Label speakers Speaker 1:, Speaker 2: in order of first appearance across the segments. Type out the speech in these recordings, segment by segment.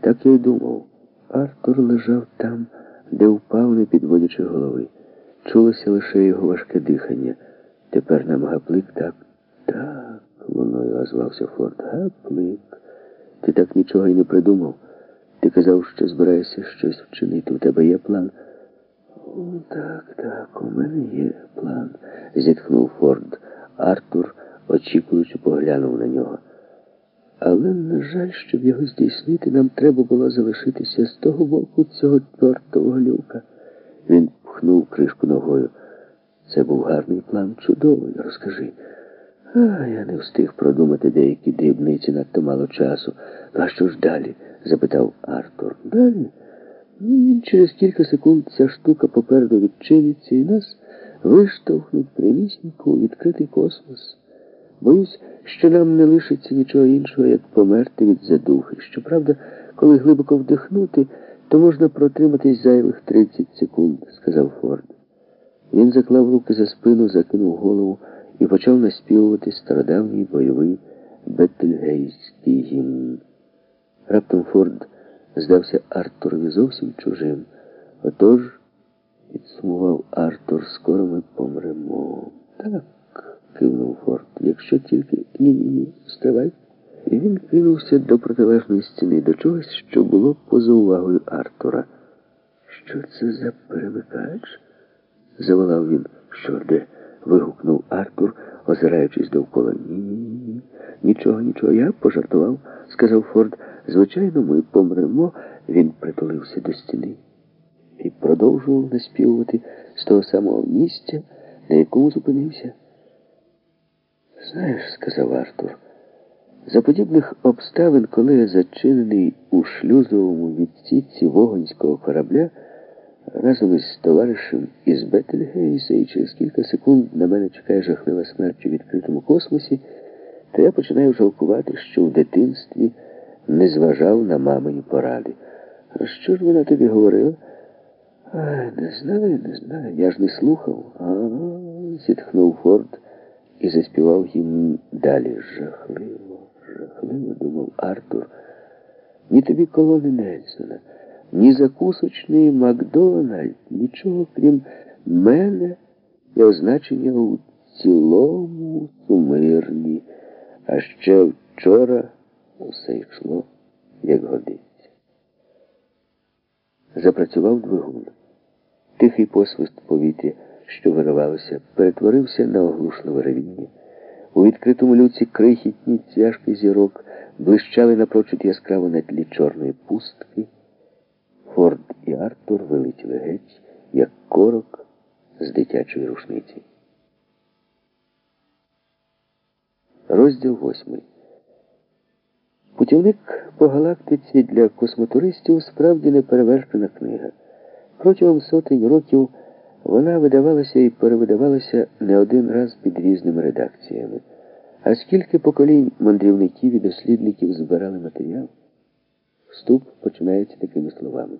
Speaker 1: Так я й думав. Артур лежав там, де впав, не підводячи голови. Чулося лише його важке дихання. Тепер нам гаплик так. Так, луною озвався Форд. Гаплик. Ти так нічого й не придумав. Ти казав, що збираєшся щось вчинити. У тебе є план? О, так, так, у мене є план, зітхнув Форд. Артур, очікуючи, поглянув на нього. Але, на жаль, щоб його здійснити, нам треба було залишитися з того боку цього чортового люка. Він пхнув кришку ногою. Це був гарний план, чудовий, розкажи. А, я не встиг продумати деякі дрібниці, надто мало часу. Ну, а що ж далі? запитав Артур. Далі? Ну, Через кілька секунд ця штука попереду відчиниться і нас виштовхнуть прямісінько у відкритий космос. Боюсь, що нам не лишиться нічого іншого, як померти від задухи. Щоправда, коли глибоко вдихнути, то можна протриматись зайвих 30 секунд, сказав Форд. Він заклав руки за спину, закинув голову і почав наспівувати стародавній бойовий бетельгейський гімн. Раптом Форд здався Артурові зовсім чужим. Отож, підсумував Артур, скоро ми помремо. Так, кивнув Форд. Якщо тільки ні-ні-ні, вставай. І він кинувся до протилежної стіни, до чогось, що було поза увагою Артура. Що це за перемикач? заволав він. Що де? вигукнув Артур, озираючись довкола. Ні-ні-ні. Нічого, нічого, я пожартував, сказав Форд. Звичайно, ми помремо. Він притулився до стіни і продовжував наспівувати з того самого місця, на якому зупинився. Знаєш, сказав Артур, за подібних обставин, коли я зачинений у шлюзовому відсіці вогонського корабля разом із товаришем із Бетельгейса, і через кілька секунд на мене чекає жахлива смерть у відкритому космосі, то я починаю жалкувати, що в дитинстві не зважав на мамині поради. А що ж вона тобі говорила? Ай, не знаю, не знаю. Я ж не слухав. А, зітхнув Форд і заспівав їм далі. Жахливо, жахливо, думав Артур. Ні тобі колони Нельсона, ні закусочний Макдональд, нічого крім мене і означення у цілому сумирні. А ще вчора усе йшло, як годиться. Запрацював двигун. Тихий посвист повітря, що виривалося, перетворився на оглушливе ревіння. У відкритому люці крихітні цяжки зірок блищали напрочуд яскраво на тлі чорної пустки. Форд і Артур вилетіли геть, як корок з дитячої рушниці. Розділ восьмий. Путівник по галактиці для космотуристів справді неперевершена книга. Протягом сотень років вона видавалася і перевидавалася не один раз під різними редакціями. А скільки поколінь мандрівників і дослідників збирали матеріал? Вступ починається такими словами.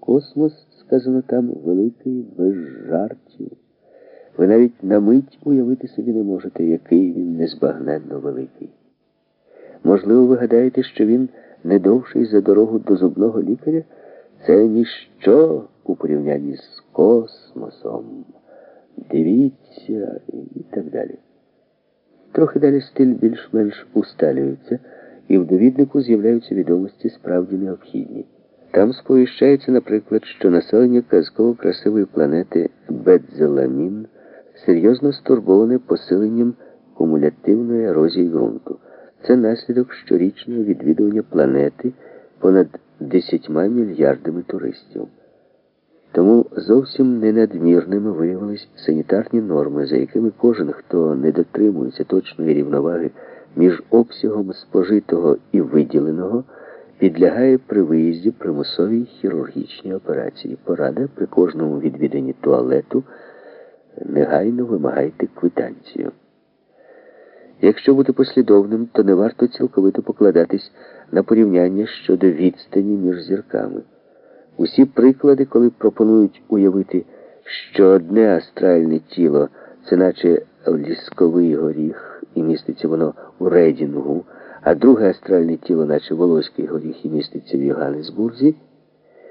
Speaker 1: Космос, сказано там, великий без жартів. Ви навіть на мить уявити собі не можете, який він незбагненно великий. Можливо, ви гадаєте, що він не довший за дорогу до зубного лікаря? Це ніщо у порівнянні з космосом. Дивіться і так далі. Трохи далі стиль більш-менш усталюється, і в довіднику з'являються відомості справді необхідні. Там сповіщається, наприклад, що населення казково красивої планети Бедзеламін серйозно стурбоване посиленням кумулятивної ерозії ґрунту. Це наслідок щорічного відвідування планети понад 10 мільярдами туристів. Тому зовсім ненадмірними виявились санітарні норми, за якими кожен, хто не дотримується точної рівноваги між обсягом спожитого і виділеного, підлягає при виїзді примусовій хірургічній операції. Порада при кожному відвіданні туалету негайно вимагайте квитанцію. Якщо бути послідовним, то не варто цілковито покладатись на порівняння щодо відстані між зірками. Усі приклади, коли пропонують уявити, що одне астральне тіло це наче лісковий горіх, і міститься воно у рейдінгу, а друге астральне тіло, наче волоський горіх, і міститься в Йоганнесбурзі,